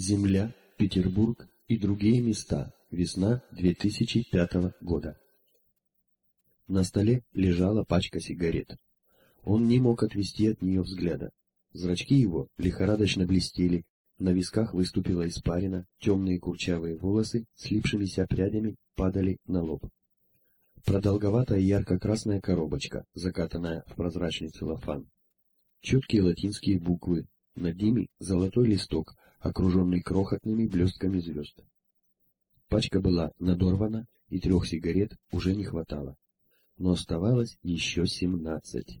Земля, Петербург и другие места. Весна 2005 года. На столе лежала пачка сигарет. Он не мог отвести от нее взгляда. Зрачки его лихорадочно блестели, на висках выступила испарина, темные курчавые волосы, слипшимися прядями, падали на лоб. Продолговатая ярко-красная коробочка, закатанная в прозрачный целлофан. Четкие латинские буквы, над ними золотой листок, окруженный крохотными блестками звезд. Пачка была надорвана, и трех сигарет уже не хватало. Но оставалось еще семнадцать.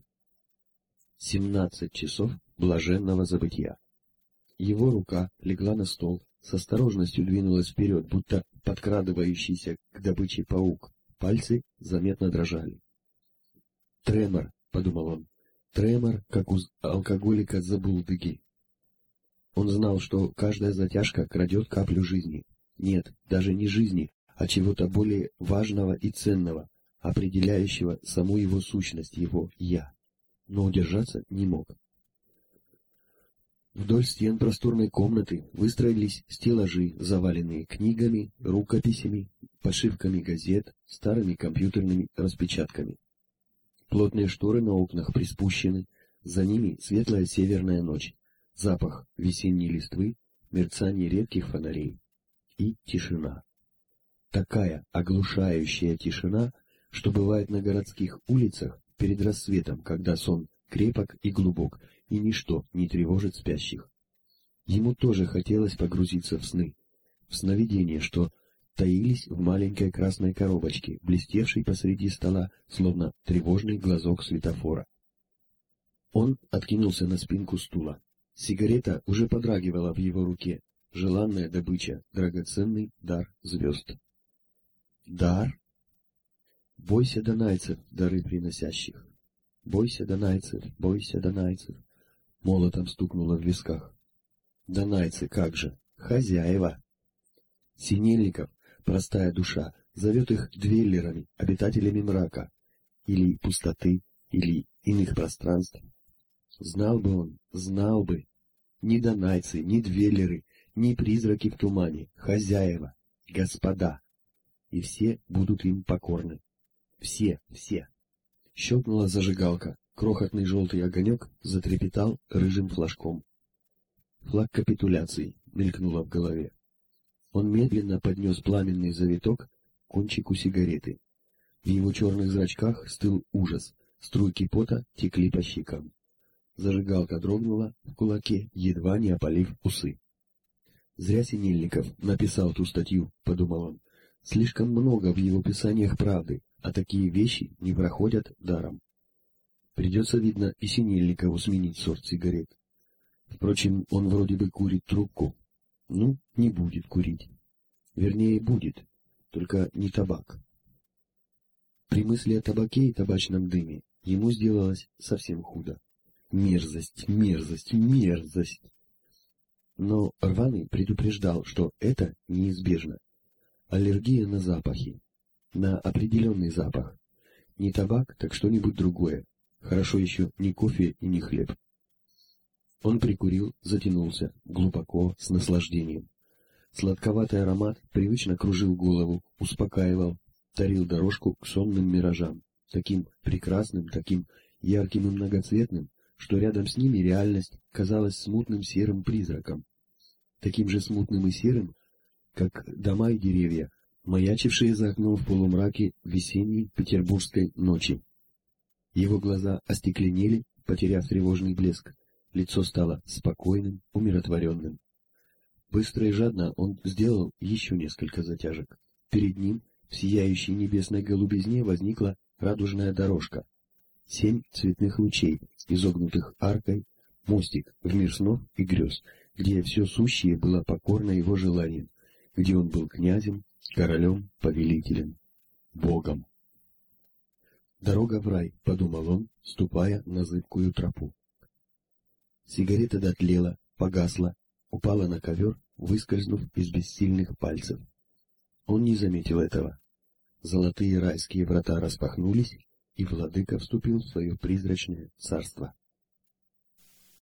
Семнадцать часов блаженного забытия. Его рука легла на стол, с осторожностью двинулась вперед, будто подкрадывающийся к добыче паук. Пальцы заметно дрожали. «Тремор», — подумал он, — «тремор, как у алкоголика забулдыги». Он знал, что каждая затяжка крадет каплю жизни. Нет, даже не жизни, а чего-то более важного и ценного, определяющего саму его сущность, его «я». Но удержаться не мог. Вдоль стен просторной комнаты выстроились стеллажи, заваленные книгами, рукописями, подшивками газет, старыми компьютерными распечатками. Плотные шторы на окнах приспущены, за ними светлая северная ночь, запах весенней листвы, мерцание редких фонарей и тишина. Такая оглушающая тишина, что бывает на городских улицах перед рассветом, когда сон крепок и глубок, и ничто не тревожит спящих. Ему тоже хотелось погрузиться в сны, в сновидения, что таились в маленькой красной коробочке, блестевшей посреди стола, словно тревожный глазок светофора. Он откинулся на спинку стула. Сигарета уже подрагивала в его руке, желанная добыча, драгоценный дар звезд. Дар? Бойся донайцев, дары приносящих. Бойся донайцев, бойся донайцев. Молотом стукнуло в висках. Донайцы, как же, хозяева. Синельников, простая душа, зовет их двеллерами, обитателями мрака, или пустоты, или иных пространств. Знал бы он, знал бы. Ни донайцы, ни двеллеры, ни призраки в тумане, хозяева, господа. И все будут им покорны. Все, все. Щелкнула зажигалка. Крохотный желтый огонек затрепетал рыжим флажком. Флаг капитуляции мелькнуло в голове. Он медленно поднес пламенный завиток к кончику сигареты. В его черных зрачках стыл ужас, струйки пота текли по щекам. Зажигалка дрогнула в кулаке, едва не опалив усы. Зря Синельников написал ту статью, подумал он. Слишком много в его писаниях правды, а такие вещи не проходят даром. Придется, видно, и Синельникову сменить сорт сигарет. Впрочем, он вроде бы курит трубку. Ну, не будет курить. Вернее, будет, только не табак. При мысли о табаке и табачном дыме ему сделалось совсем худо. Мерзость, мерзость, мерзость. Но Рваный предупреждал, что это неизбежно. Аллергия на запахи. На определенный запах. Не табак, так что-нибудь другое. Хорошо еще не кофе и не хлеб. Он прикурил, затянулся, глубоко, с наслаждением. Сладковатый аромат привычно кружил голову, успокаивал, тарил дорожку к сонным миражам, таким прекрасным, таким ярким и многоцветным, что рядом с ними реальность казалась смутным серым призраком, таким же смутным и серым, как дома и деревья, маячившие за окном в полумраке весенней петербургской ночи. Его глаза остекленели, потеряв тревожный блеск, лицо стало спокойным, умиротворенным. Быстро и жадно он сделал еще несколько затяжек. Перед ним, в сияющей небесной голубизне, возникла радужная дорожка, семь цветных лучей, изогнутых аркой, мостик в мир снов и грез, где все сущее было покорно его желаниям, где он был князем, королем, повелителем, богом. «Дорога в рай», — подумал он, ступая на зыбкую тропу. Сигарета дотлела, погасла, упала на ковер, выскользнув из бессильных пальцев. Он не заметил этого. Золотые райские врата распахнулись, и владыка вступил в свое призрачное царство.